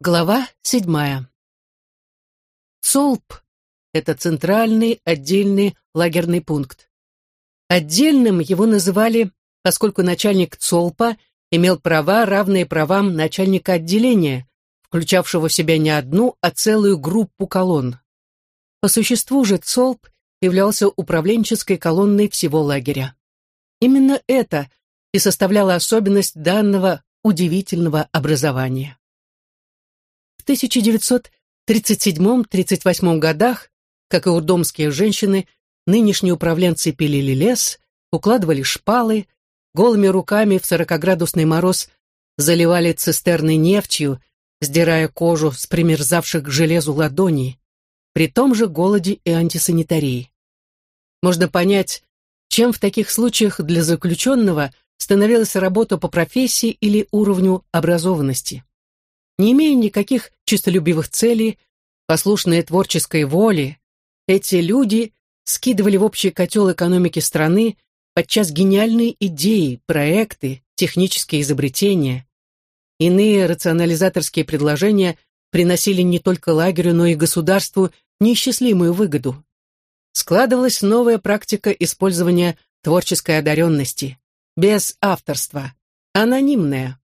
Глава седьмая. Цолп – это центральный отдельный лагерный пункт. Отдельным его называли, поскольку начальник ЦОЛПа имел права, равные правам начальника отделения, включавшего в себя не одну, а целую группу колонн. По существу же ЦОЛП являлся управленческой колонной всего лагеря. Именно это и составляло особенность данного удивительного образования. В 1937-38 годах, как и урдомские женщины, нынешние управленцы пилили лес, укладывали шпалы, голыми руками в сорокоградусный мороз заливали цистерны нефтью, сдирая кожу с примерзавших к железу ладоней, при том же голоде и антисанитарии. Можно понять, чем в таких случаях для заключенного становилась работа по профессии или уровню образованности. Не имея никаких чистолюбивых целей, послушные творческой воле, эти люди скидывали в общий котел экономики страны подчас гениальные идеи, проекты, технические изобретения. Иные рационализаторские предложения приносили не только лагерю, но и государству неисчислимую выгоду. Складывалась новая практика использования творческой одаренности, без авторства, анонимная.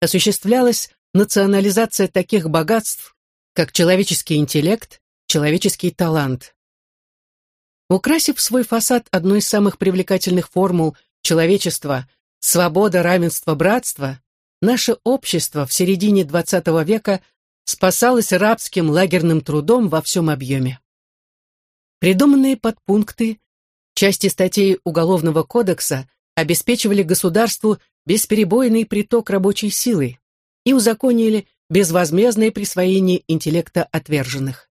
Осуществлялась национализация таких богатств, как человеческий интеллект, человеческий талант. Украсив свой фасад одной из самых привлекательных формул человечества «свобода, равенство, братство», наше общество в середине XX века спасалось рабским лагерным трудом во всем объеме. Придуманные подпункты, части статей Уголовного кодекса обеспечивали государству бесперебойный приток рабочей силы, и узаконили безвозмездное присвоение интеллекта отверженных.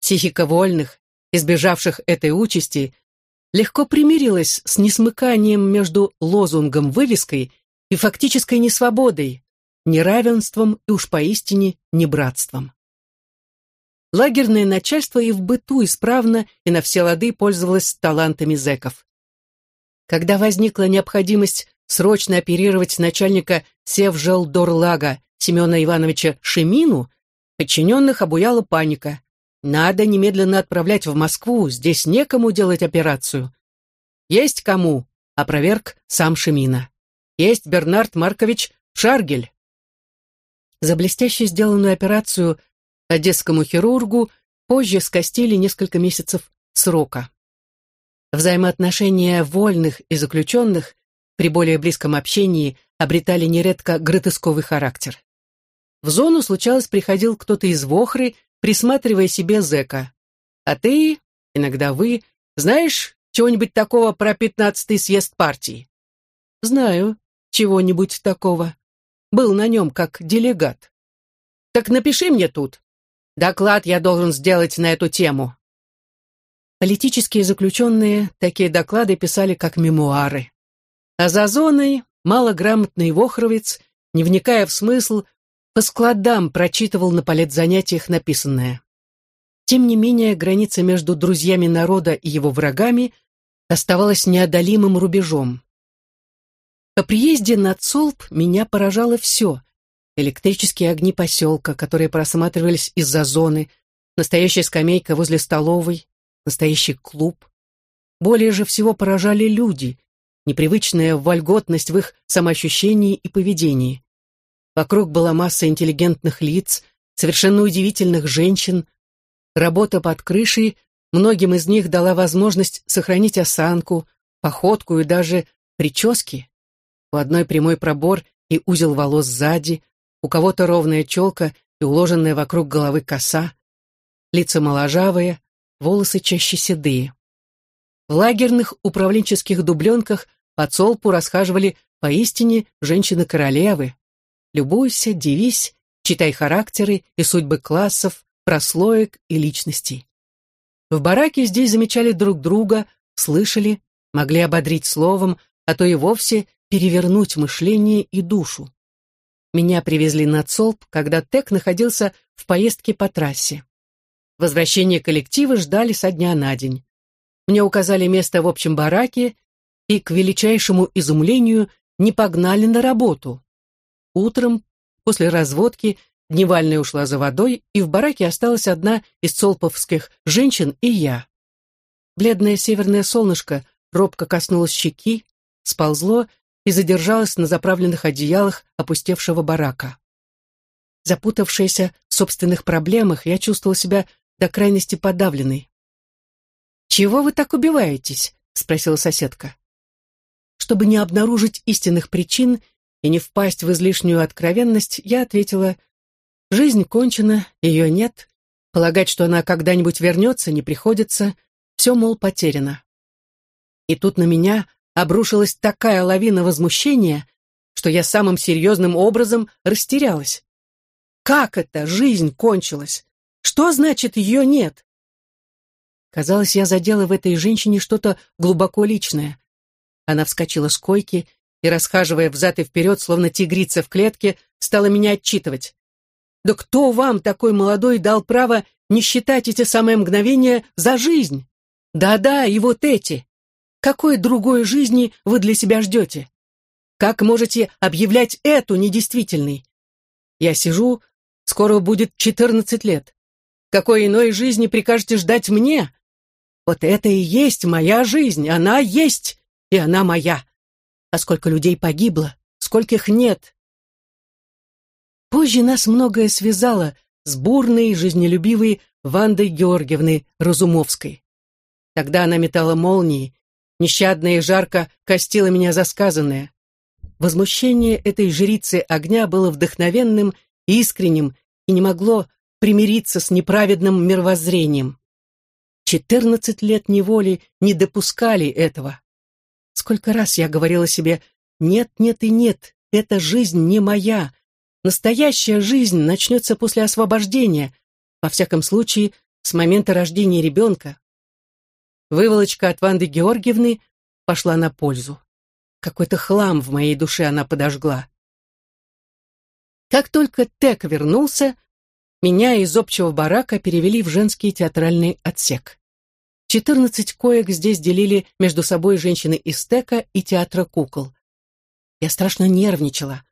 Психика вольных, избежавших этой участи, легко примирилась с несмыканием между лозунгом-вывеской и фактической несвободой, неравенством и уж поистине небратством. Лагерное начальство и в быту исправно и на все лады пользовалось талантами зэков. Когда возникла необходимость срочно оперировать начальника Севжелдорлага Семена Ивановича Шемину, подчиненных обуяла паника. Надо немедленно отправлять в Москву, здесь некому делать операцию. Есть кому, опроверг сам Шемина. Есть Бернард Маркович Шаргель. За блестяще сделанную операцию одесскому хирургу позже скостили несколько месяцев срока. Взаимоотношения вольных и заключенных при более близком общении обретали нередко гротесковый характер. В зону случалось приходил кто-то из Вохры, присматривая себе зэка. А ты, иногда вы, знаешь чего-нибудь такого про пятнадцатый съезд партии? Знаю чего-нибудь такого. Был на нем как делегат. Так напиши мне тут. Доклад я должен сделать на эту тему. Политические заключенные такие доклады писали как мемуары. А за зоной малограмотный вохровец, не вникая в смысл, по складам прочитывал на политзанятиях написанное. Тем не менее, граница между друзьями народа и его врагами оставалась неодолимым рубежом. По приезде на Цолп меня поражало все. Электрические огни поселка, которые просматривались из-за зоны, настоящая скамейка возле столовой, настоящий клуб. Более же всего поражали люди, непривычная вольготность в их самоощущении и поведении. Вокруг была масса интеллигентных лиц, совершенно удивительных женщин. Работа под крышей многим из них дала возможность сохранить осанку, походку и даже прически. У одной прямой пробор и узел волос сзади, у кого-то ровная челка и уложенная вокруг головы коса. Лица моложавые, волосы чаще седые. В лагерных управленческих дубленках по Цолпу расхаживали поистине женщины-королевы. Любуйся, дивись, читай характеры и судьбы классов, прослоек и личностей. В бараке здесь замечали друг друга, слышали, могли ободрить словом, а то и вовсе перевернуть мышление и душу. Меня привезли на Цолп, когда Тек находился в поездке по трассе. Возвращение коллектива ждали со дня на день. Мне указали место в общем бараке и, к величайшему изумлению, не погнали на работу. Утром, после разводки, Дневальная ушла за водой, и в бараке осталась одна из цолповских женщин и я. Бледное северное солнышко робко коснулось щеки, сползло и задержалось на заправленных одеялах опустевшего барака. Запутавшаяся в собственных проблемах, я чувствовала себя до крайности подавленной. «Чего вы так убиваетесь?» — спросила соседка. Чтобы не обнаружить истинных причин и не впасть в излишнюю откровенность, я ответила, «Жизнь кончена, ее нет, полагать, что она когда-нибудь вернется, не приходится, все, мол, потеряно». И тут на меня обрушилась такая лавина возмущения, что я самым серьезным образом растерялась. Как это жизнь кончилась? Что значит ее нет? Казалось, я задела в этой женщине что-то глубоко личное. Она вскочила с койки и, расхаживая взад и вперед, словно тигрица в клетке, стала меня отчитывать. «Да кто вам, такой молодой, дал право не считать эти самые мгновения за жизнь? Да-да, и вот эти. Какой другой жизни вы для себя ждете? Как можете объявлять эту недействительной? Я сижу, скоро будет четырнадцать лет. Какой иной жизни прикажете ждать мне? Вот это и есть моя жизнь, она есть, и она моя. А сколько людей погибло, скольких нет. Позже нас многое связало с бурной, жизнелюбивой Вандой Георгиевной Разумовской. Тогда она метала молнии, нещадно и жарко костила меня за сказанное. Возмущение этой жрицы огня было вдохновенным, искренним и не могло примириться с неправедным мировоззрением. Четырнадцать лет неволи не допускали этого. Сколько раз я говорила себе «нет, нет и нет, эта жизнь не моя», Настоящая жизнь начнется после освобождения, во всяком случае, с момента рождения ребенка. Выволочка от Ванды Георгиевны пошла на пользу. Какой-то хлам в моей душе она подожгла. Как только Тек вернулся, меня из общего барака перевели в женский театральный отсек. Четырнадцать коек здесь делили между собой женщины из Тека и театра кукол. Я страшно нервничала,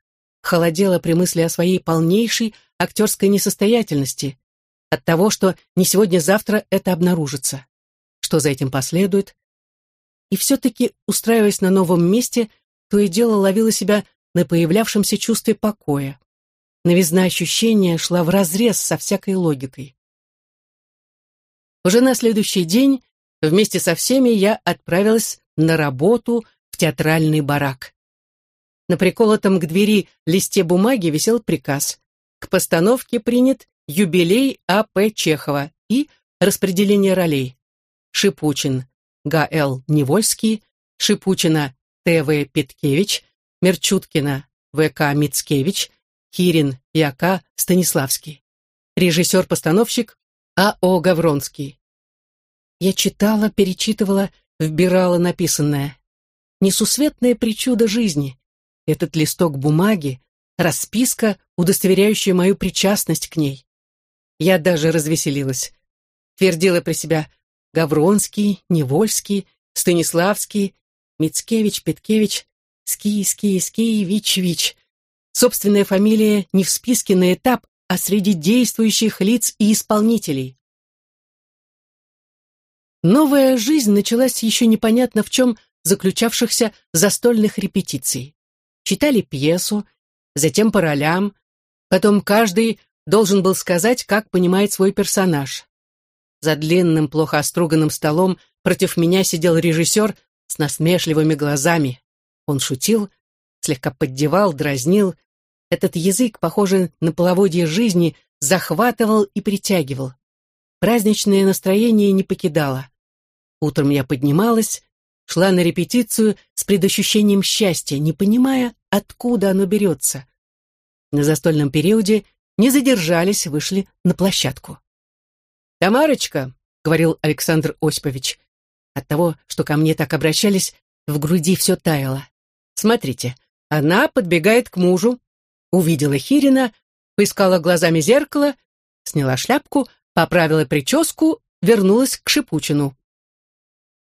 холодела при мысли о своей полнейшей актерской несостоятельности, от того, что не сегодня-завтра это обнаружится что за этим последует. И все-таки, устраиваясь на новом месте, то и дело ловила себя на появлявшемся чувстве покоя. Новизна ощущения шла вразрез со всякой логикой. Уже на следующий день вместе со всеми я отправилась на работу в театральный барак. На приколотом к двери листе бумаги висел приказ. К постановке принят юбилей А.П. Чехова и распределение ролей. Шипучин Г.Л. Невольский, Шипучина Т.В. Петкевич, Мерчуткина В.К. Мицкевич, Кирин Я.К. Станиславский. Режиссер-постановщик А.О. Гавронский. Я читала, перечитывала, вбирала написанное. Несусветная причуда жизни. Этот листок бумаги, расписка, удостоверяющая мою причастность к ней. Я даже развеселилась. Твердила при себя Гавронский, Невольский, Станиславский, Мицкевич, Петкевич, Ски, Ски, Ски, Вич, Вич. Собственная фамилия не в списке на этап, а среди действующих лиц и исполнителей. Новая жизнь началась еще непонятно в чем заключавшихся застольных репетиций. Читали пьесу, затем по ролям, потом каждый должен был сказать, как понимает свой персонаж. За длинным, плохо оструганным столом против меня сидел режиссер с насмешливыми глазами. Он шутил, слегка поддевал, дразнил. Этот язык, похожий на половодье жизни, захватывал и притягивал. Праздничное настроение не покидало. Утром я поднималась, шла на репетицию с предощущением счастья, не понимая, откуда оно берется. На застольном периоде не задержались, вышли на площадку. «Тамарочка», — говорил Александр Осипович, от того, что ко мне так обращались, в груди все таяло. «Смотрите, она подбегает к мужу, увидела Хирина, поискала глазами зеркало, сняла шляпку, поправила прическу, вернулась к Шипучину.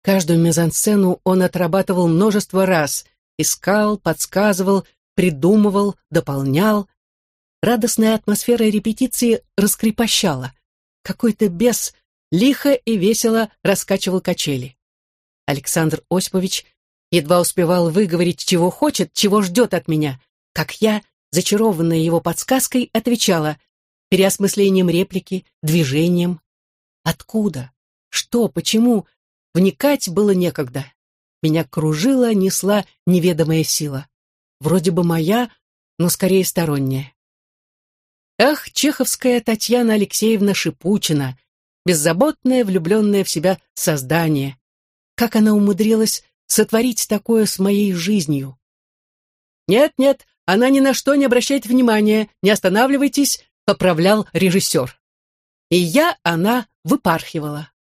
Каждую мизансцену он отрабатывал множество раз, искал, подсказывал, придумывал, дополнял. радостная атмосфера репетиции раскрепощала. Какой-то бес лихо и весело раскачивал качели. Александр Осипович едва успевал выговорить, чего хочет, чего ждет от меня, как я, зачарованная его подсказкой, отвечала переосмыслением реплики, движением. Откуда? Что? Почему? Вникать было некогда. Меня кружила, несла неведомая сила. Вроде бы моя, но скорее сторонняя. Ах, чеховская Татьяна Алексеевна Шипучина, беззаботное, влюбленное в себя создание. Как она умудрилась сотворить такое с моей жизнью? Нет-нет, она ни на что не обращает внимания, не останавливайтесь, поправлял режиссер. И я, она, выпархивала.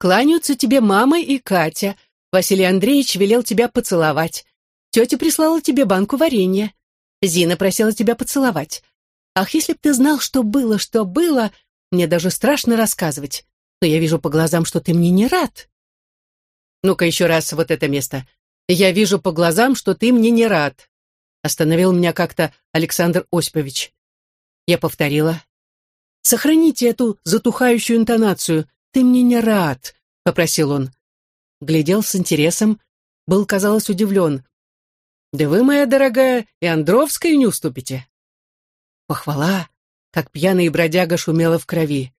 Кланяются тебе мама и Катя. Василий Андреевич велел тебя поцеловать. Тетя прислала тебе банку варенья. Зина просила тебя поцеловать. Ах, если б ты знал, что было, что было, мне даже страшно рассказывать. Но я вижу по глазам, что ты мне не рад. Ну-ка еще раз вот это место. Я вижу по глазам, что ты мне не рад. Остановил меня как-то Александр Осипович. Я повторила. Сохраните эту затухающую интонацию. «Ты мне не рад», — попросил он. Глядел с интересом, был, казалось, удивлен. «Да вы, моя дорогая, и Андровской не уступите». Похвала, как пьяный бродяга шумела в крови.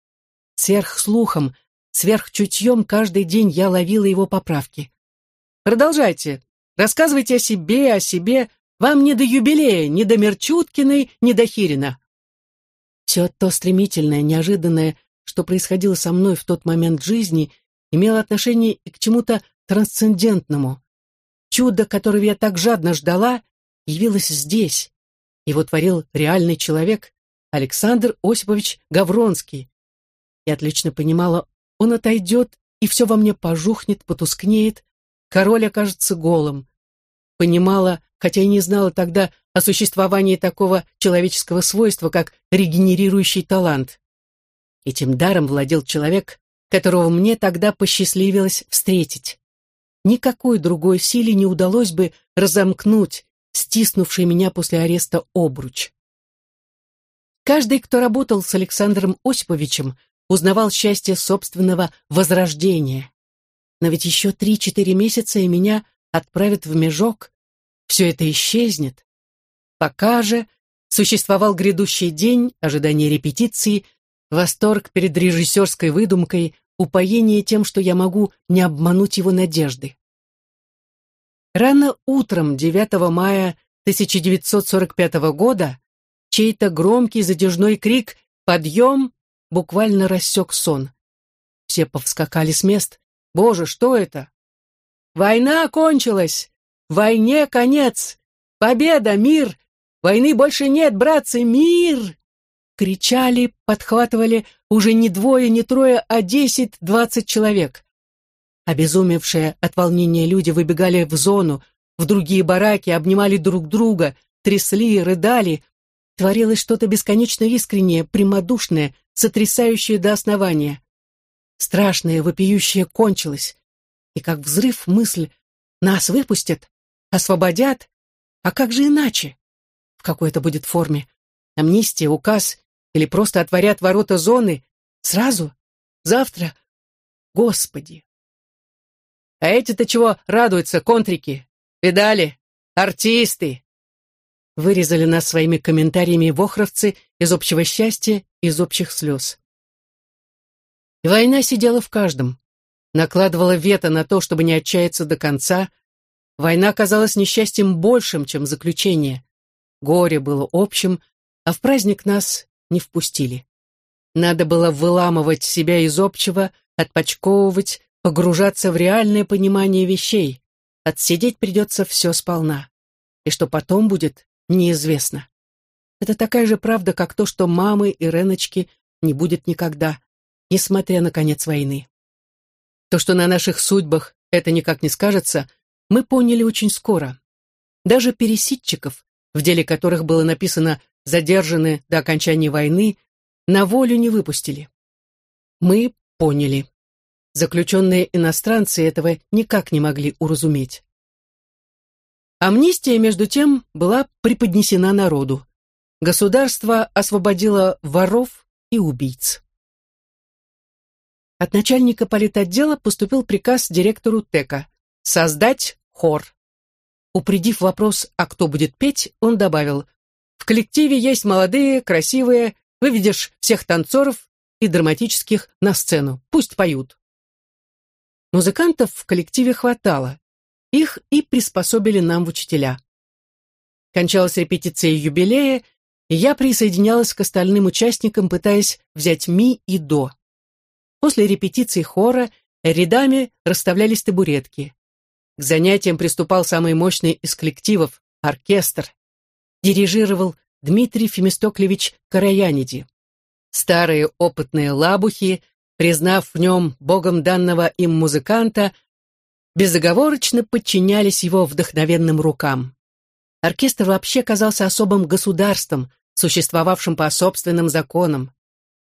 Сверх слухом, сверх чутьем каждый день я ловила его поправки. «Продолжайте, рассказывайте о себе, о себе. Вам не до юбилея, не до Мерчуткиной, не до Хирина». Все то стремительное, неожиданное, что происходило со мной в тот момент жизни, имело отношение и к чему-то трансцендентному. Чудо, которого я так жадно ждала, явилось здесь. Его творил реальный человек Александр Осипович Гавронский. Я отлично понимала, он отойдет, и все во мне пожухнет, потускнеет, король окажется голым. Понимала, хотя и не знала тогда о существовании такого человеческого свойства, как регенерирующий талант. Этим даром владел человек, которого мне тогда посчастливилось встретить. Никакой другой силе не удалось бы разомкнуть стиснувший меня после ареста обруч. Каждый, кто работал с Александром Осиповичем, узнавал счастье собственного возрождения. Но ведь еще три-четыре месяца, и меня отправят в межок. Все это исчезнет. Пока же существовал грядущий день, ожидание репетиции — Восторг перед режиссерской выдумкой, упоение тем, что я могу не обмануть его надежды. Рано утром 9 мая 1945 года чей-то громкий задержной крик «Подъем!» буквально рассек сон. Все повскакали с мест. «Боже, что это?» «Война кончилась! Войне конец! Победа, мир! Войны больше нет, братцы, мир!» Кричали, подхватывали уже не двое, не трое, а десять-двадцать человек. Обезумевшие от волнения люди выбегали в зону, в другие бараки, обнимали друг друга, трясли, рыдали. Творилось что-то бесконечно искреннее, прямодушное, сотрясающее до основания. Страшное, вопиющее кончилось. И как взрыв мысль «Нас выпустят? Освободят? А как же иначе?» В какой это будет форме? Амнистия, указ или просто отворят ворота зоны? Сразу? Завтра? Господи! А эти-то чего радуются, контрики? Видали? Артисты! Вырезали нас своими комментариями вохровцы из общего счастья, из общих слез. И война сидела в каждом, накладывала вето на то, чтобы не отчаяться до конца. Война казалась несчастьем большим, чем заключение. Горе было общим, а в праздник нас не впустили. Надо было выламывать себя из общего, отпочковывать, погружаться в реальное понимание вещей. Отсидеть придется все сполна. И что потом будет, неизвестно. Это такая же правда, как то, что мамы и Реночки не будет никогда, несмотря на конец войны. То, что на наших судьбах это никак не скажется, мы поняли очень скоро. Даже пересидчиков, в деле которых было написано задержаны до окончания войны, на волю не выпустили. Мы поняли. Заключенные иностранцы этого никак не могли уразуметь. Амнистия, между тем, была преподнесена народу. государство освободило воров и убийц. От начальника политотдела поступил приказ директору ТЭКа создать хор. Упредив вопрос, а кто будет петь, он добавил, в коллективе есть молодые, красивые, выведешь всех танцоров и драматических на сцену, пусть поют. Музыкантов в коллективе хватало, их и приспособили нам в учителя. Кончалась репетиция юбилея, и я присоединялась к остальным участникам, пытаясь взять ми и до. После репетиции хора рядами расставлялись табуретки. К занятиям приступал самый мощный из коллективов — оркестр. Дирижировал Дмитрий Фемистоклевич Караяниди. Старые опытные лабухи, признав в нем богом данного им музыканта, безоговорочно подчинялись его вдохновенным рукам. Оркестр вообще казался особым государством, существовавшим по собственным законам.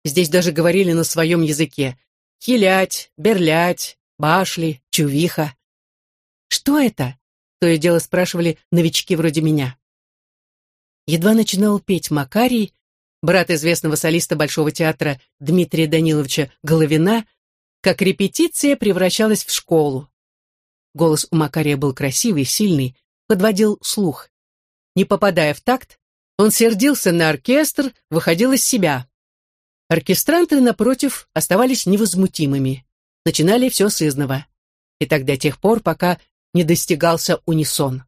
Здесь даже говорили на своем языке. Хилять, берлять, башли, чувиха. «Что это?» — то и дело спрашивали новички вроде меня. Едва начинал петь Макарий, брат известного солиста Большого театра Дмитрия Даниловича Головина, как репетиция превращалась в школу. Голос у Макария был красивый, сильный, подводил слух. Не попадая в такт, он сердился на оркестр, выходил из себя. Оркестранты, напротив, оставались невозмутимыми. Начинали все с изного. И так до тех пор, пока не достигался унисон.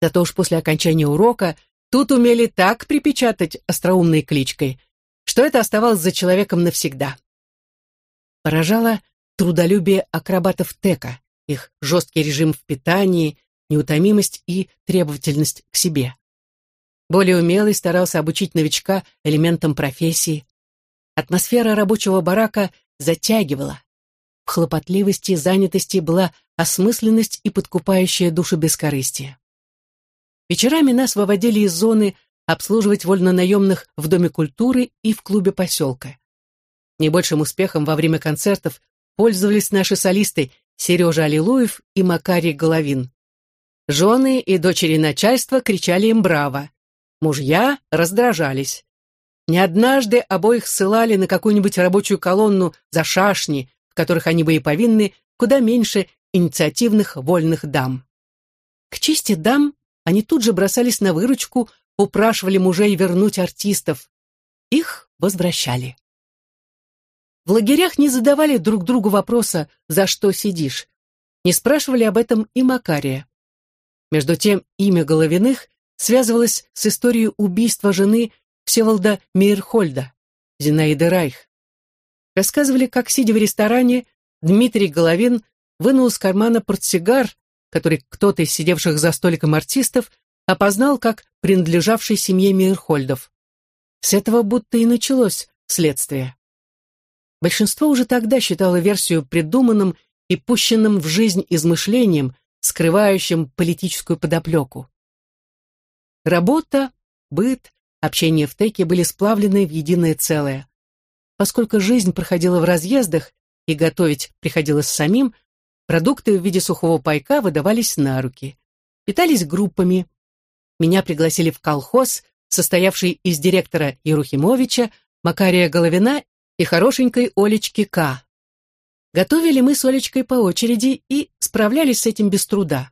Зато уж после окончания урока тут умели так припечатать остроумной кличкой, что это оставалось за человеком навсегда. Поражало трудолюбие акробатов Тека, их жесткий режим в питании, неутомимость и требовательность к себе. Более умелый старался обучить новичка элементам профессии, Атмосфера рабочего барака затягивала. В хлопотливости и занятости была осмысленность и подкупающая душу бескорыстие. Вечерами нас выводили из зоны обслуживать вольнонаемных в Доме культуры и в клубе поселка. Не большим успехом во время концертов пользовались наши солисты Сережа Аллилуев и Макарий Головин. Жены и дочери начальства кричали им «Браво!». Мужья раздражались. Не однажды обоих ссылали на какую-нибудь рабочую колонну за шашни, в которых они были повинны куда меньше инициативных вольных дам. К чести дам они тут же бросались на выручку, упрашивали мужей вернуть артистов. Их возвращали. В лагерях не задавали друг другу вопроса «за что сидишь?». Не спрашивали об этом и Макария. Между тем, имя Головиных связывалось с историей убийства жены Всеволода Мейерхольда, Зинаиды Райх. Рассказывали, как, сидя в ресторане, Дмитрий Головин вынул из кармана портсигар, который кто-то из сидевших за столиком артистов опознал как принадлежавший семье Мейерхольдов. С этого будто и началось следствие. Большинство уже тогда считало версию придуманным и пущенным в жизнь измышлением, скрывающим политическую подоплеку. Работа, быт, Общение в Теке были сплавлены в единое целое. Поскольку жизнь проходила в разъездах и готовить приходилось самим, продукты в виде сухого пайка выдавались на руки. Питались группами. Меня пригласили в колхоз, состоявший из директора Ерухимовича, Макария Головина и хорошенькой Олечки К. Готовили мы с Олечкой по очереди и справлялись с этим без труда.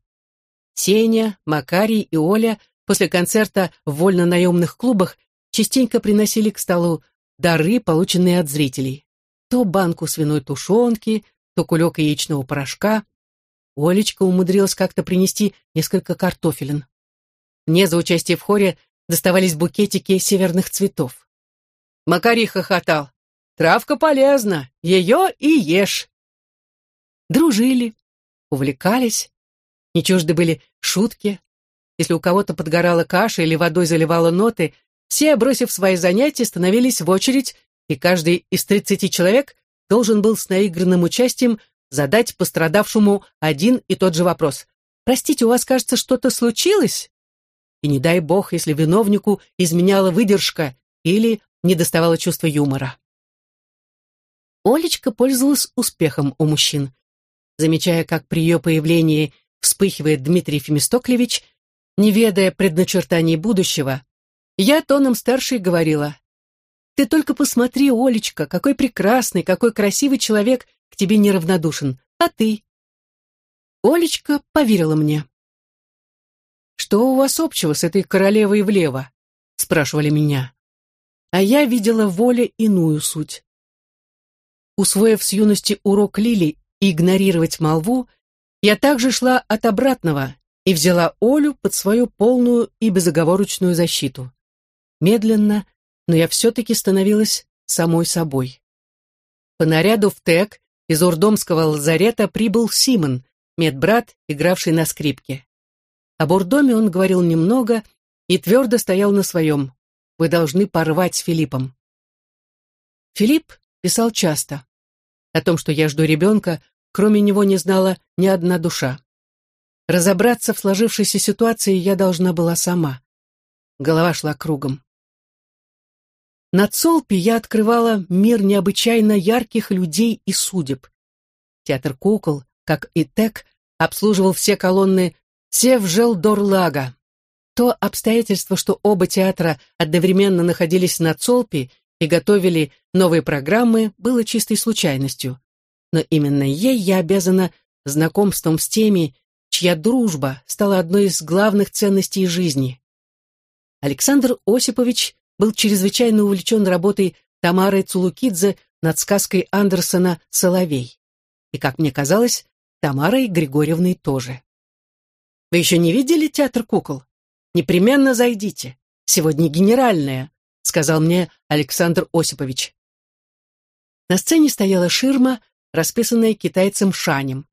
Сеня, Макарий и Оля – после концерта в вольно-наемных клубах частенько приносили к столу дары, полученные от зрителей. То банку свиной тушенки, то кулек яичного порошка. Олечка умудрилась как-то принести несколько картофелин. Мне за участие в хоре доставались букетики северных цветов. Макарий хохотал. «Травка полезна, ее и ешь». Дружили, увлекались. Не чужды были шутки, если у кого-то подгорала каша или водой заливала ноты, все, бросив свои занятия, становились в очередь, и каждый из тридцати человек должен был с наигранным участием задать пострадавшему один и тот же вопрос. «Простите, у вас, кажется, что-то случилось?» И не дай бог, если виновнику изменяла выдержка или недоставало чувства юмора. Олечка пользовалась успехом у мужчин. Замечая, как при ее появлении вспыхивает Дмитрий Фемистоклевич, не ведая предначертаний будущего, Я тоном старшей говорила, «Ты только посмотри, Олечка, какой прекрасный, какой красивый человек к тебе неравнодушен. А ты?» Олечка поверила мне. «Что у вас общего с этой королевой влево?» — спрашивали меня. А я видела в воле иную суть. Усвоив с юности урок Лили игнорировать молву, я также шла от обратного и взяла Олю под свою полную и безоговорочную защиту. Медленно, но я все-таки становилась самой собой. По наряду в ТЭК из Урдомского лазарета прибыл Симон, медбрат, игравший на скрипке. Об Урдоме он говорил немного и твердо стоял на своем. Вы должны порвать с Филиппом. Филипп писал часто. О том, что я жду ребенка, кроме него не знала ни одна душа. Разобраться в сложившейся ситуации я должна была сама. Голова шла кругом. На Цолпе я открывала мир необычайно ярких людей и судеб. Театр кукол, как и ТЭК, обслуживал все колонны Севжелдорлага. То обстоятельство, что оба театра одновременно находились на Цолпе и готовили новые программы, было чистой случайностью. Но именно ей я обязана знакомством с теми, чья дружба стала одной из главных ценностей жизни. Александр Осипович был чрезвычайно увлечен работой Тамары Цулукидзе над сказкой Андерсона «Соловей». И, как мне казалось, Тамарой Григорьевной тоже. «Вы еще не видели театр кукол? Непременно зайдите. Сегодня генеральная», — сказал мне Александр Осипович. На сцене стояла ширма, расписанная китайцем Шанем.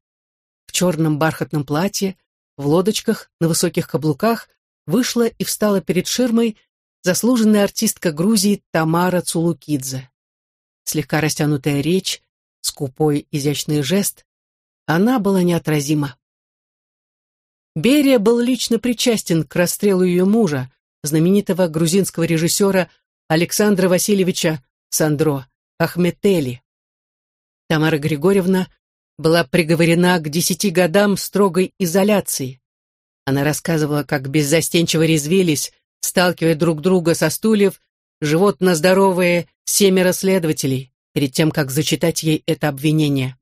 В черном бархатном платье, в лодочках, на высоких каблуках вышла и встала перед ширмой заслуженная артистка Грузии Тамара Цулукидзе. Слегка растянутая речь, скупой изящный жест, она была неотразима. Берия был лично причастен к расстрелу ее мужа, знаменитого грузинского режиссера Александра Васильевича Сандро Ахметели. Тамара Григорьевна была приговорена к десяти годам строгой изоляции. Она рассказывала, как беззастенчиво резвились сталкивая друг друга со стульев, животно здоровые семеро следователей, перед тем, как зачитать ей это обвинение.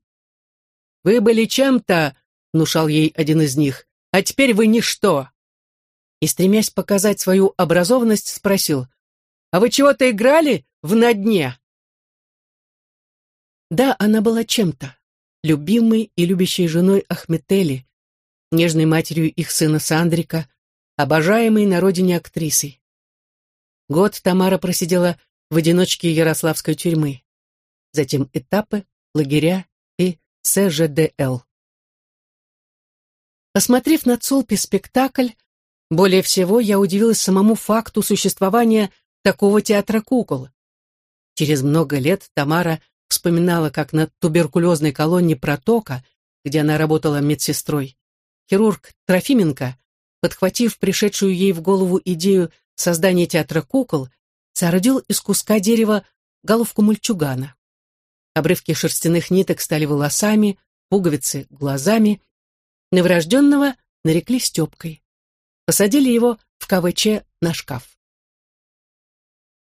«Вы были чем-то», — внушал ей один из них, — «а теперь вы ничто». И, стремясь показать свою образованность, спросил, «А вы чего-то играли в «На дне»?» Да, она была чем-то, любимой и любящей женой Ахметели, нежной матерью их сына Сандрика, обожаемой на родине актрисой. Год Тамара просидела в одиночке Ярославской тюрьмы. Затем этапы, лагеря и СЖДЛ. Посмотрев на Цулпе спектакль, более всего я удивилась самому факту существования такого театра кукол. Через много лет Тамара вспоминала, как на туберкулезной колонне Протока, где она работала медсестрой, хирург Трофименко подхватив пришедшую ей в голову идею создания театра кукол, соорудил из куска дерева головку мальчугана. Обрывки шерстяных ниток стали волосами, пуговицы — глазами. Новорожденного нарекли Степкой. Посадили его в КВЧ на шкаф.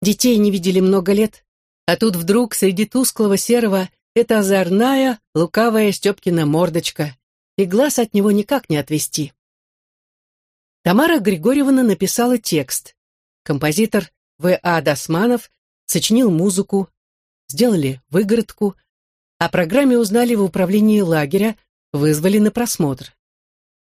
Детей не видели много лет, а тут вдруг среди тусклого серого это озорная, лукавая Степкина мордочка, и глаз от него никак не отвести. Тамара Григорьевна написала текст. Композитор В.А. Досманов сочинил музыку, сделали выгородку, о программе узнали в управлении лагеря, вызвали на просмотр.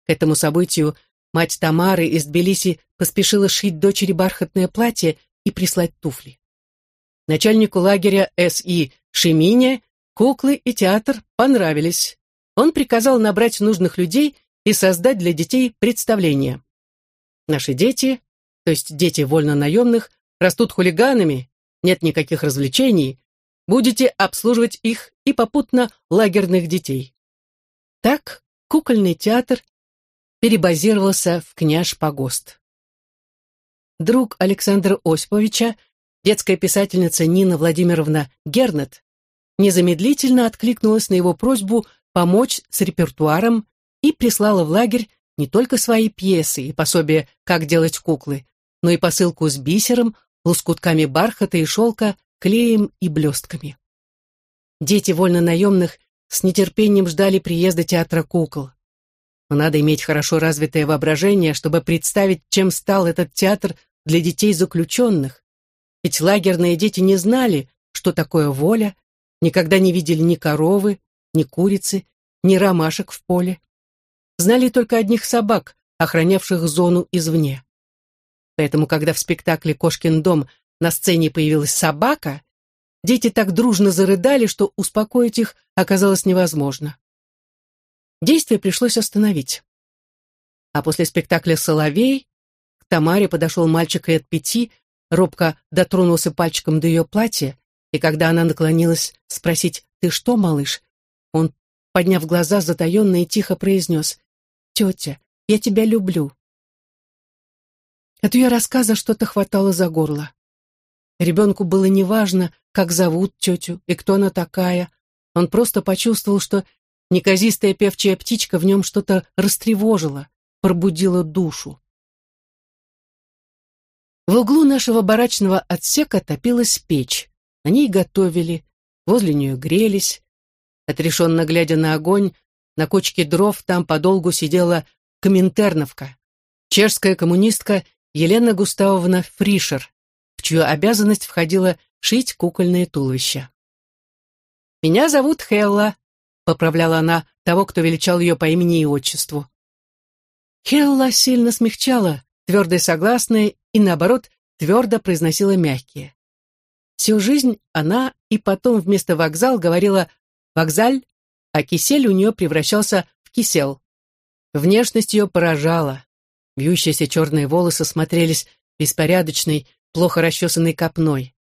К этому событию мать Тамары из Тбилиси поспешила шить дочери бархатное платье и прислать туфли. Начальнику лагеря С.И. Шемине куклы и театр понравились. Он приказал набрать нужных людей и создать для детей представление. Наши дети, то есть дети вольно-наемных, растут хулиганами, нет никаких развлечений, будете обслуживать их и попутно лагерных детей. Так кукольный театр перебазировался в княж-погост. Друг Александра Осиповича, детская писательница Нина Владимировна Гернет, незамедлительно откликнулась на его просьбу помочь с репертуаром и прислала в лагерь не только свои пьесы и пособия «Как делать куклы», но и посылку с бисером, лоскутками бархата и шелка, клеем и блестками. Дети вольно-наемных с нетерпением ждали приезда театра кукол. Но надо иметь хорошо развитое воображение, чтобы представить, чем стал этот театр для детей заключенных. Ведь лагерные дети не знали, что такое воля, никогда не видели ни коровы, ни курицы, ни ромашек в поле. Знали только одних собак, охранявших зону извне. Поэтому, когда в спектакле «Кошкин дом» на сцене появилась собака, дети так дружно зарыдали, что успокоить их оказалось невозможно. Действие пришлось остановить. А после спектакля «Соловей» к Тамаре подошел мальчик лет пяти, робко дотронулся пальчиком до ее платья, и когда она наклонилась спросить «Ты что, малыш?», он, подняв глаза, затаенно и тихо произнес «Тетя, я тебя люблю». От ее рассказа что-то хватало за горло. Ребенку было неважно, как зовут тетю и кто она такая. Он просто почувствовал, что неказистая певчая птичка в нем что-то растревожила, пробудила душу. В углу нашего барачного отсека топилась печь. На ней готовили, возле нее грелись. Отрешенно глядя на огонь, на кочке дров там подолгу сидела коминтерновка, чешская коммунистка Елена Густавовна Фришер, в чью обязанность входило шить кукольные туловища. «Меня зовут Хелла», — поправляла она того, кто величал ее по имени и отчеству. Хелла сильно смягчала, твердое согласное и, наоборот, твердо произносила мягкие. Всю жизнь она и потом вместо вокзал говорила «вокзаль», а кисель у нее превращался в кисел. Внешность ее поражала. Вьющиеся черные волосы смотрелись беспорядочной, плохо расчесанной копной.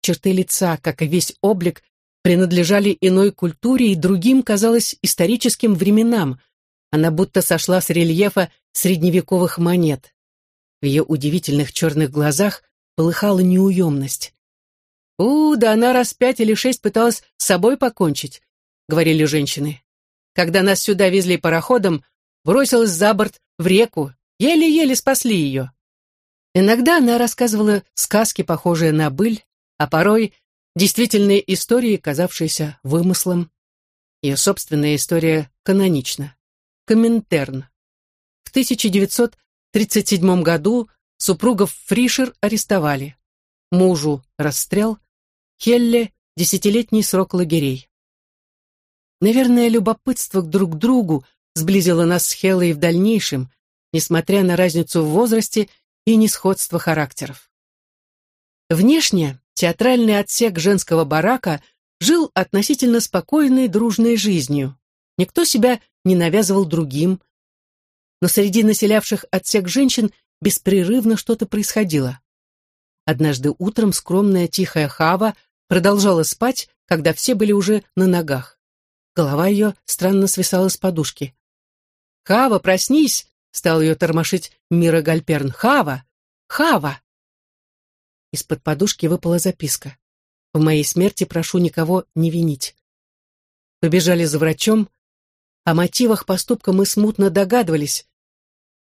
Черты лица, как и весь облик, принадлежали иной культуре и другим, казалось, историческим временам. Она будто сошла с рельефа средневековых монет. В ее удивительных черных глазах полыхала неуемность. «У, да она раз пять или шесть пыталась с собой покончить», — говорили женщины. «Когда нас сюда везли пароходом, бросилась за борт в реку, Еле-еле спасли ее. Иногда она рассказывала сказки, похожие на быль, а порой действительные истории, казавшиеся вымыслом. Ее собственная история канонична. Коминтерн. В 1937 году супругов Фришер арестовали. Мужу расстрел, Хелле – десятилетний срок лагерей. Наверное, любопытство друг к другу сблизило нас с Хеллой в дальнейшем, несмотря на разницу в возрасте и несходство характеров. Внешне театральный отсек женского барака жил относительно спокойной дружной жизнью. Никто себя не навязывал другим. Но среди населявших отсек женщин беспрерывно что-то происходило. Однажды утром скромная тихая Хава продолжала спать, когда все были уже на ногах. Голова ее странно свисала с подушки. «Хава, проснись!» Стал ее тормошить Мира Гальперн. «Хава! Хава!» Из-под подушки выпала записка. «В моей смерти прошу никого не винить». Побежали за врачом. О мотивах поступка мы смутно догадывались.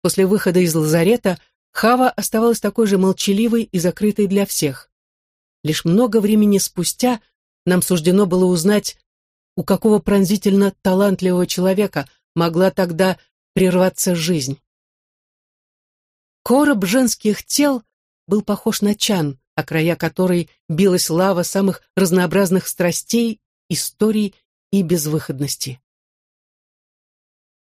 После выхода из лазарета Хава оставалась такой же молчаливой и закрытой для всех. Лишь много времени спустя нам суждено было узнать, у какого пронзительно талантливого человека могла тогда прерваться жизнь. Короб женских тел был похож на чан, о края которой билась лава самых разнообразных страстей, историй и безвыходности.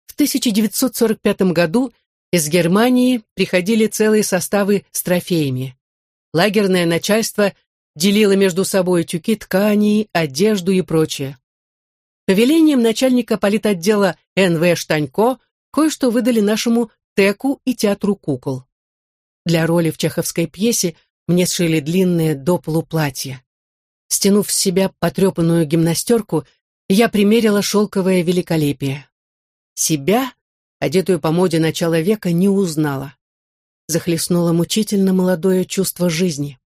В 1945 году из Германии приходили целые составы с трофеями. Лагерное начальство делило между собой тюки тканей, одежду и прочее. Повелением начальника политотдела Н.В. Штанько кое-что выдали нашему ТЭКу и театру кукол. Для роли в чеховской пьесе мне сшили длинное до полуплатье. Стянув с себя потрепанную гимнастерку, я примерила шелковое великолепие. Себя, одетую по моде начала века, не узнала. Захлестнуло мучительно молодое чувство жизни.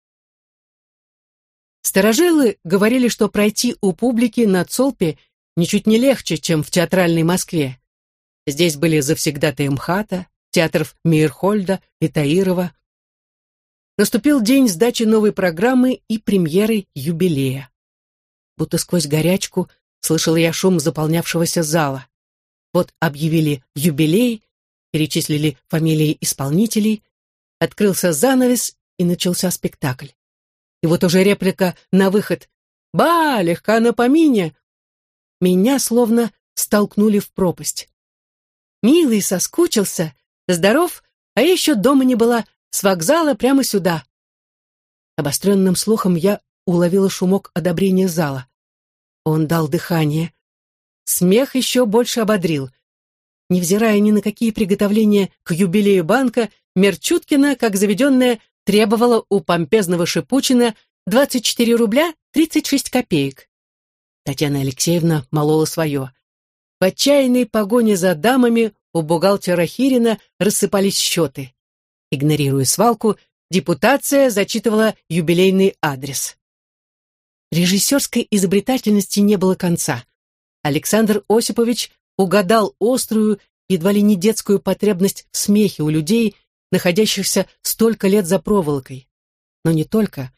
Старожилы говорили, что пройти у публики на Цолпе ничуть не легче, чем в театральной Москве. Здесь были завсегдатые МХАТа, театров Мейерхольда и Таирова. наступил день сдачи новой программы и премьеры юбилея. Будто сквозь горячку слышала я шум заполнявшегося зала. Вот объявили юбилей, перечислили фамилии исполнителей, открылся занавес, и начался спектакль. И вот уже реплика на выход «Ба, легка на помине!» Меня словно столкнули в пропасть. «Милый, соскучился, здоров, а я еще дома не была, с вокзала прямо сюда». Обостренным слухом я уловила шумок одобрения зала. Он дал дыхание. Смех еще больше ободрил. Невзирая ни на какие приготовления к юбилею банка, Мерчуткина, как заведенная, требовала у помпезного Шипучина 24 рубля 36 копеек. Татьяна Алексеевна молола свое. В отчаянной погоне за дамами у бухгалтера Хирина рассыпались счеты. Игнорируя свалку, депутация зачитывала юбилейный адрес. Режиссерской изобретательности не было конца. Александр Осипович угадал острую, едва ли не детскую потребность в смехе у людей, находящихся столько лет за проволокой. Но не только.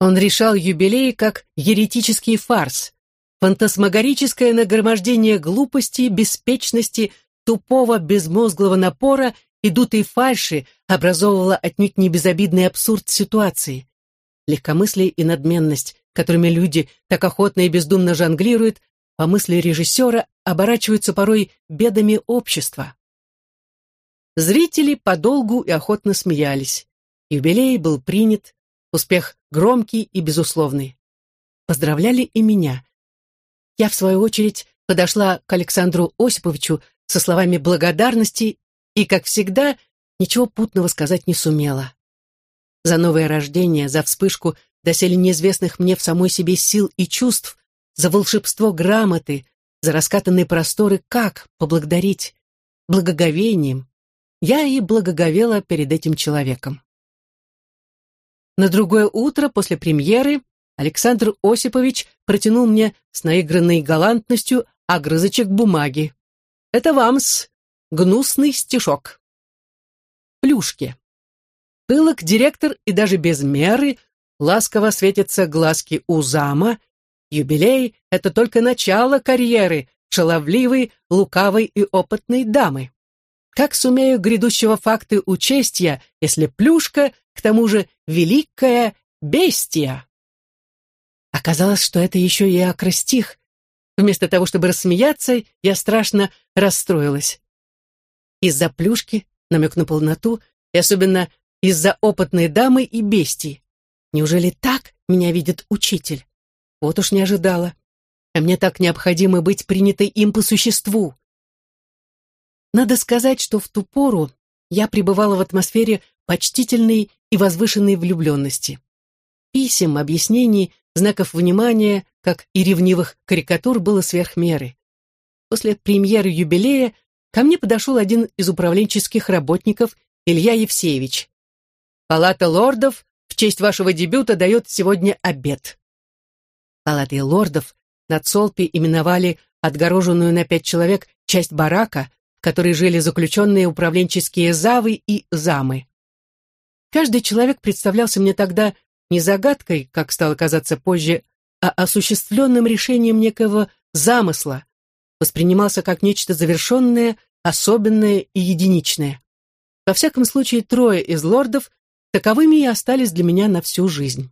Он решал юбилей как еретический фарс, фантасмагорическое нагромождение глупости, беспечности, тупого безмозглого напора и фальши образовывало отнюдь не безобидный абсурд ситуации. Легкомыслие и надменность, которыми люди так охотно и бездумно жонглируют, по мысли режиссера оборачиваются порой бедами общества. Зрители подолгу и охотно смеялись. Юбилей был принят, успех громкий и безусловный. Поздравляли и меня. Я, в свою очередь, подошла к Александру Осиповичу со словами благодарности и, как всегда, ничего путного сказать не сумела. За новое рождение, за вспышку доселе неизвестных мне в самой себе сил и чувств, за волшебство грамоты, за раскатанные просторы, как поблагодарить? Благоговением, я и благоговела перед этим человеком. На другое утро после премьеры Александр Осипович протянул мне с наигранной галантностью огрызочек бумаги. «Это вам-с, гнусный стишок». Плюшки. Пылок директор и даже без меры ласково светятся глазки у зама. Юбилей — это только начало карьеры шаловливой, лукавой и опытной дамы. Как сумею грядущего факты учесть я, если плюшка, к тому же, великая бестия? Оказалось, что это еще и акростих. Вместо того, чтобы рассмеяться, я страшно расстроилась. Из-за плюшки, намек на полноту, и особенно из-за опытной дамы и бестии. Неужели так меня видит учитель? Вот уж не ожидала. А мне так необходимо быть принятой им по существу. Надо сказать, что в ту пору я пребывала в атмосфере почтительной и возвышенной влюбленности. Писем, объяснений, знаков внимания, как и ревнивых карикатур, было сверх меры. После премьеры юбилея ко мне подошел один из управленческих работников, Илья Евсеевич. «Палата лордов в честь вашего дебюта дает сегодня обед». Палатой лордов на Цолпе именовали отгороженную на пять человек часть барака, в которой жили заключенные управленческие завы и замы. Каждый человек представлялся мне тогда не загадкой, как стало казаться позже, а осуществленным решением некого замысла, воспринимался как нечто завершенное, особенное и единичное. Во всяком случае, трое из лордов таковыми и остались для меня на всю жизнь.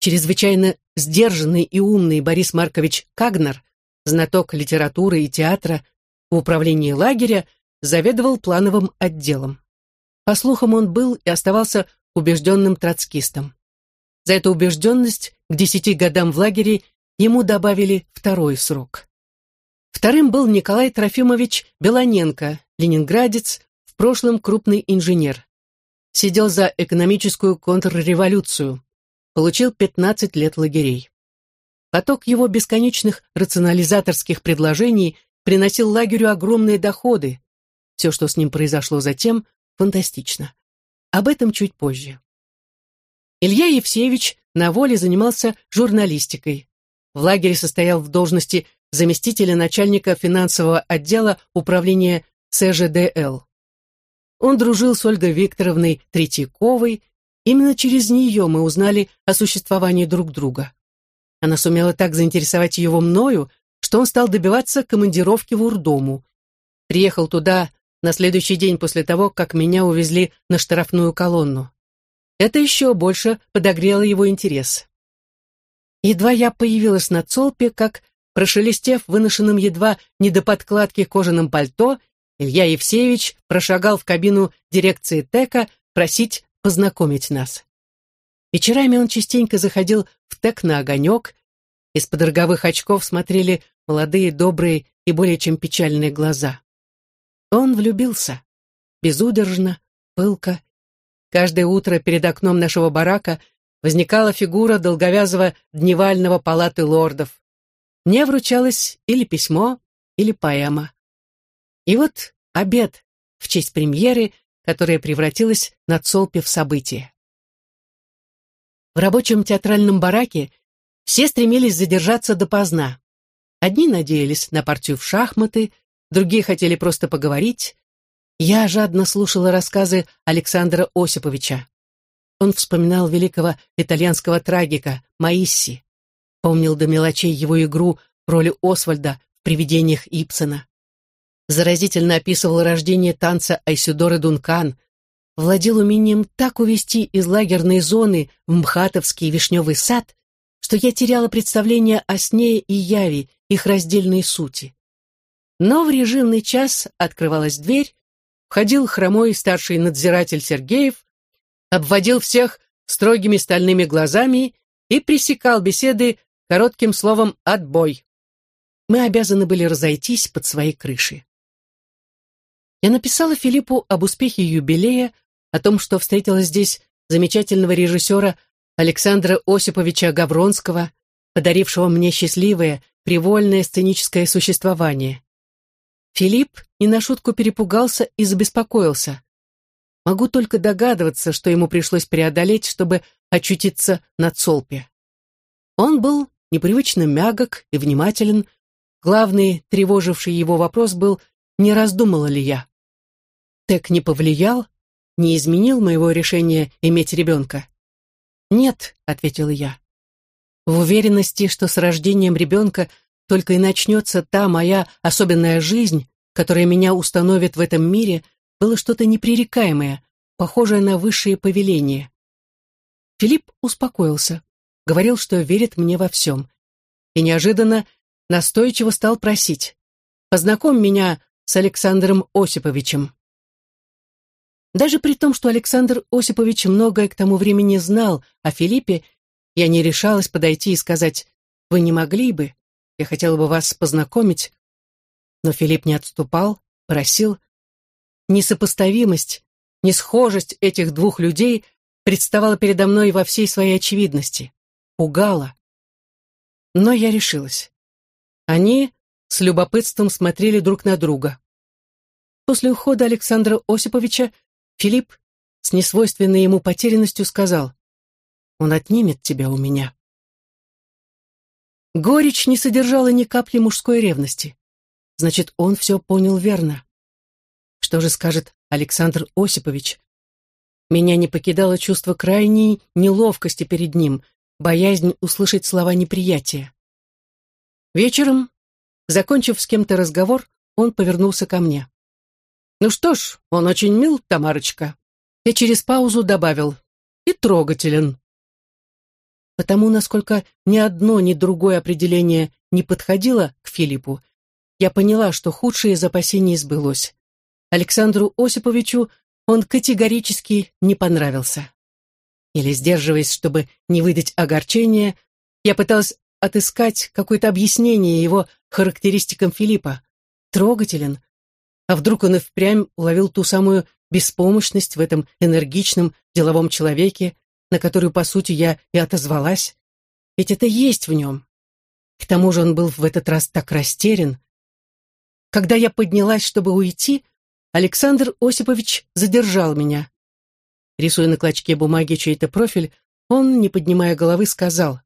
Чрезвычайно сдержанный и умный Борис Маркович Кагнер, знаток литературы и театра, в управлении лагеря заведовал плановым отделом. По слухам, он был и оставался убежденным троцкистом. За эту убежденность к десяти годам в лагере ему добавили второй срок. Вторым был Николай Трофимович Белоненко, ленинградец, в прошлом крупный инженер. Сидел за экономическую контрреволюцию. Получил 15 лет лагерей. Поток его бесконечных рационализаторских предложений приносил лагерю огромные доходы. Все, что с ним произошло затем, фантастично. Об этом чуть позже. Илья Евсеевич на воле занимался журналистикой. В лагере состоял в должности заместителя начальника финансового отдела управления ЦЖДЛ. Он дружил с Ольгой Викторовной Третьяковой, Именно через нее мы узнали о существовании друг друга. Она сумела так заинтересовать его мною, что он стал добиваться командировки в Урдому. Приехал туда на следующий день после того, как меня увезли на штрафную колонну. Это еще больше подогрело его интерес. Едва я появилась на Цолпе, как, прошелестев выношенным едва не до подкладки кожаным пальто, Илья Евсеевич прошагал в кабину дирекции ТЭКа просить познакомить нас. Вечерами он частенько заходил в ТЭК на огонек, из-под роговых очков смотрели молодые, добрые и более чем печальные глаза. Он влюбился. Безудержно, пылко. Каждое утро перед окном нашего барака возникала фигура долговязого дневального палаты лордов. Мне вручалось или письмо, или поэма. И вот обед в честь премьеры, которая превратилась на Цолпе в событие. В рабочем театральном бараке все стремились задержаться допоздна. Одни надеялись на партию в шахматы, другие хотели просто поговорить. Я жадно слушала рассказы Александра Осиповича. Он вспоминал великого итальянского трагика Маисси, помнил до мелочей его игру в роли Освальда в «Привидениях Ипсона». Заразительно описывал рождение танца Айсюдоры Дункан, владел умением так увести из лагерной зоны в Мхатовский вишневый сад, что я теряла представление о сне и яви, их раздельной сути. Но в режимный час открывалась дверь, входил хромой старший надзиратель Сергеев, обводил всех строгими стальными глазами и пресекал беседы коротким словом «отбой». Мы обязаны были разойтись под своей крышей. Я написала Филиппу об успехе юбилея, о том, что встретила здесь замечательного режиссера Александра Осиповича Гавронского, подарившего мне счастливое, привольное сценическое существование. Филипп не на шутку перепугался и забеспокоился. Могу только догадываться, что ему пришлось преодолеть, чтобы очутиться на Цолпе. Он был непривычно мягок и внимателен. Главный, тревоживший его вопрос был, не раздумала ли я. Тек не повлиял, не изменил моего решения иметь ребенка. «Нет», — ответила я. В уверенности, что с рождением ребенка только и начнется та моя особенная жизнь, которая меня установит в этом мире, было что-то непререкаемое, похожее на высшее повеление. Филипп успокоился, говорил, что верит мне во всем. И неожиданно настойчиво стал просить. «Познакомь меня с Александром Осиповичем». Даже при том, что Александр Осипович многое к тому времени знал о Филиппе, я не решалась подойти и сказать «Вы не могли бы? Я хотела бы вас познакомить». Но Филипп не отступал, просил. Несопоставимость, несхожесть этих двух людей представала передо мной во всей своей очевидности. Пугала. Но я решилась. Они с любопытством смотрели друг на друга. После ухода Александра Осиповича Филипп с несвойственной ему потерянностью сказал, «Он отнимет тебя у меня». Горечь не содержала ни капли мужской ревности. Значит, он все понял верно. Что же скажет Александр Осипович? Меня не покидало чувство крайней неловкости перед ним, боязнь услышать слова неприятия. Вечером, закончив с кем-то разговор, он повернулся ко мне. «Ну что ж, он очень мил, Тамарочка». И через паузу добавил «и трогателен». Потому, насколько ни одно, ни другое определение не подходило к Филиппу, я поняла, что худшее из опасений сбылось. Александру Осиповичу он категорически не понравился. Или, сдерживаясь, чтобы не выдать огорчения, я пыталась отыскать какое-то объяснение его характеристикам Филиппа. Трогателен, а вдруг он и впрямь уловил ту самую беспомощность в этом энергичном деловом человеке, на которую, по сути, я и отозвалась? Ведь это есть в нем. К тому же он был в этот раз так растерян. Когда я поднялась, чтобы уйти, Александр Осипович задержал меня. Рисуя на клочке бумаги чей-то профиль, он, не поднимая головы, сказал,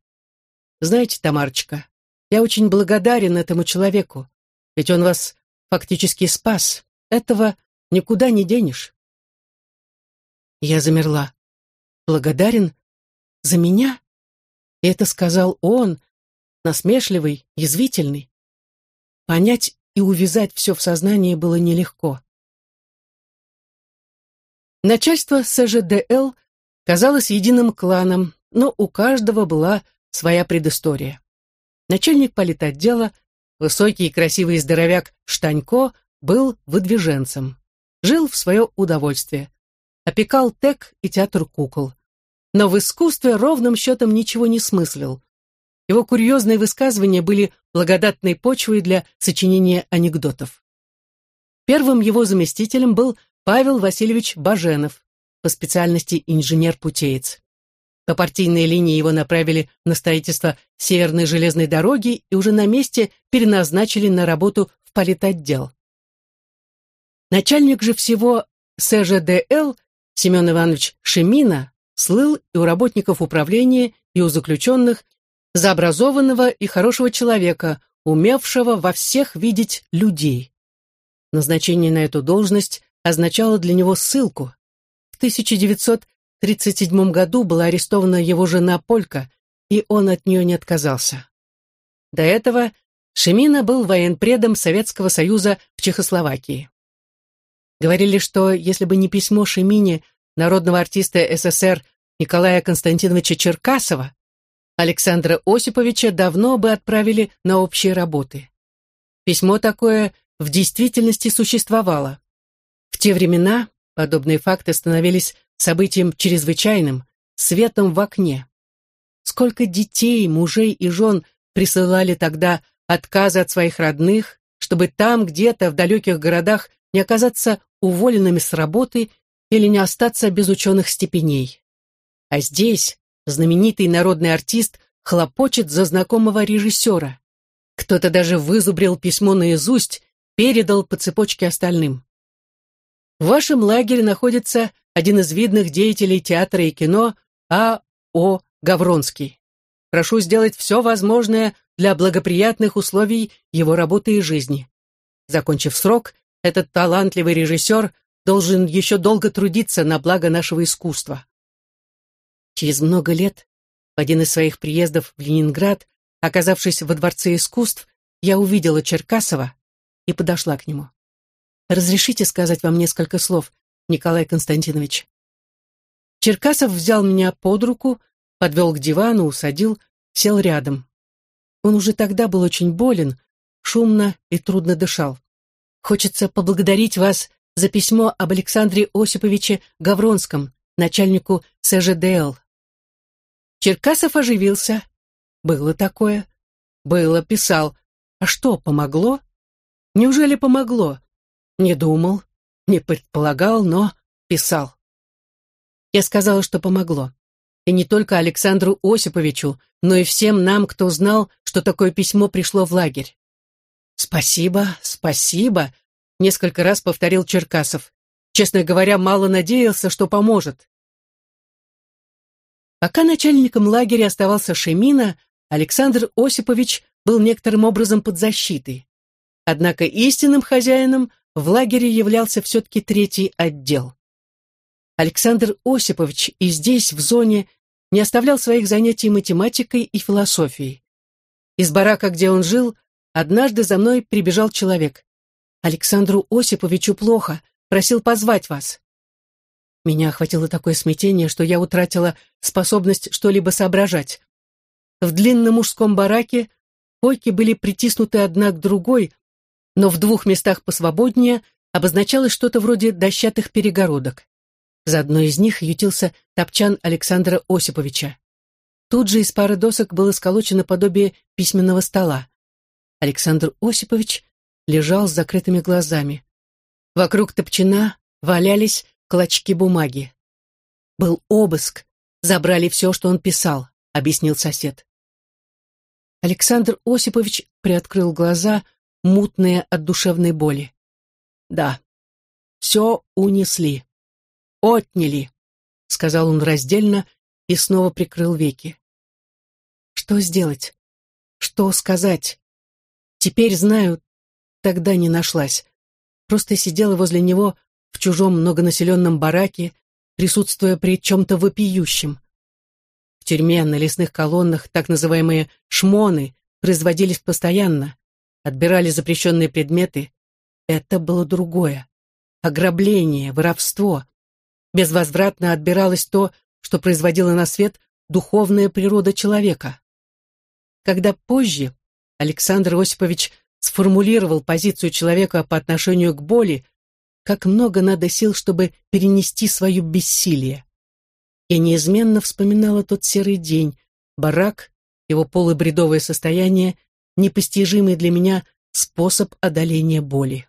«Знаете, Тамарочка, я очень благодарен этому человеку, ведь он вас фактически спас. Этого никуда не денешь. Я замерла. благодарен за меня? И это сказал он, насмешливый, язвительный. Понять и увязать все в сознании было нелегко. Начальство СЖДЛ казалось единым кланом, но у каждого была своя предыстория. Начальник политотдела, высокий и красивый здоровяк Штанько, был выдвиженцем. Жил в свое удовольствие. Опекал ТЭК и театр кукол. Но в искусстве ровным счетом ничего не смыслил. Его курьезные высказывания были благодатной почвой для сочинения анекдотов. Первым его заместителем был Павел Васильевич Баженов, по специальности инженер-путеец. По партийной линии его направили на строительство Северной железной дороги и уже на месте переназначили на работу в политотдел. Начальник же всего СЖДЛ Семен Иванович Шемина слыл и у работников управления, и у заключенных за образованного и хорошего человека, умевшего во всех видеть людей. Назначение на эту должность означало для него ссылку. В 1937 году была арестована его жена Полька, и он от нее не отказался. До этого Шемина был военпредом Советского Союза в Чехословакии. Говорили, что если бы не письмо Шемине народного артиста СССР Николая Константиновича Черкасова, Александра Осиповича давно бы отправили на общие работы. Письмо такое в действительности существовало. В те времена подобные факты становились событием чрезвычайным, светом в окне. Сколько детей, мужей и жен присылали тогда отказы от своих родных, чтобы там, где-то в далеких городах, не оказаться уволенными с работы или не остаться без ученых степеней. А здесь знаменитый народный артист хлопочет за знакомого режиссера. Кто-то даже вызубрил письмо наизусть, передал по цепочке остальным. В вашем лагере находится один из видных деятелей театра и кино А. О. Гавронский. Прошу сделать все возможное для благоприятных условий его работы и жизни. Закончив срок, этот талантливый режиссер должен еще долго трудиться на благо нашего искусства. Через много лет, в один из своих приездов в Ленинград, оказавшись во Дворце искусств, я увидела Черкасова и подошла к нему. «Разрешите сказать вам несколько слов, Николай Константинович?» Черкасов взял меня под руку, подвел к дивану, усадил, сел рядом. Он уже тогда был очень болен, шумно и трудно дышал. Хочется поблагодарить вас за письмо об Александре Осиповиче Гавронском, начальнику СЖДЛ. Черкасов оживился. Было такое. Было, писал. А что, помогло? Неужели помогло? Не думал, не предполагал, но писал. Я сказала, что помогло. И не только Александру Осиповичу, но и всем нам, кто знал, что такое письмо пришло в лагерь. «Спасибо, спасибо», — несколько раз повторил Черкасов. Честно говоря, мало надеялся, что поможет. Пока начальником лагеря оставался Шемина, Александр Осипович был некоторым образом под защитой. Однако истинным хозяином в лагере являлся все-таки третий отдел. Александр Осипович и здесь, в зоне, не оставлял своих занятий математикой и философией. Из барака, где он жил, Однажды за мной прибежал человек. Александру Осиповичу плохо, просил позвать вас. Меня охватило такое смятение, что я утратила способность что-либо соображать. В длинном мужском бараке койки были притиснуты одна к другой, но в двух местах посвободнее обозначалось что-то вроде дощатых перегородок. За одной из них ютился топчан Александра Осиповича. Тут же из пары досок было сколочено подобие письменного стола. Александр Осипович лежал с закрытыми глазами. Вокруг топчина валялись клочки бумаги. «Был обыск, забрали все, что он писал», — объяснил сосед. Александр Осипович приоткрыл глаза, мутные от душевной боли. «Да, все унесли, отняли», — сказал он раздельно и снова прикрыл веки. «Что сделать? Что сказать?» Теперь знаю, тогда не нашлась. Просто сидела возле него в чужом многонаселенном бараке, присутствуя при чем-то вопиющем. В тюрьме на лесных колоннах так называемые «шмоны» производились постоянно, отбирали запрещенные предметы. Это было другое. Ограбление, воровство. Безвозвратно отбиралось то, что производила на свет духовная природа человека. Когда позже Александр Осипович сформулировал позицию человека по отношению к боли, как много надо сил, чтобы перенести свое бессилие. Я неизменно вспоминала тот серый день, барак, его полубредовое состояние, непостижимый для меня способ одоления боли.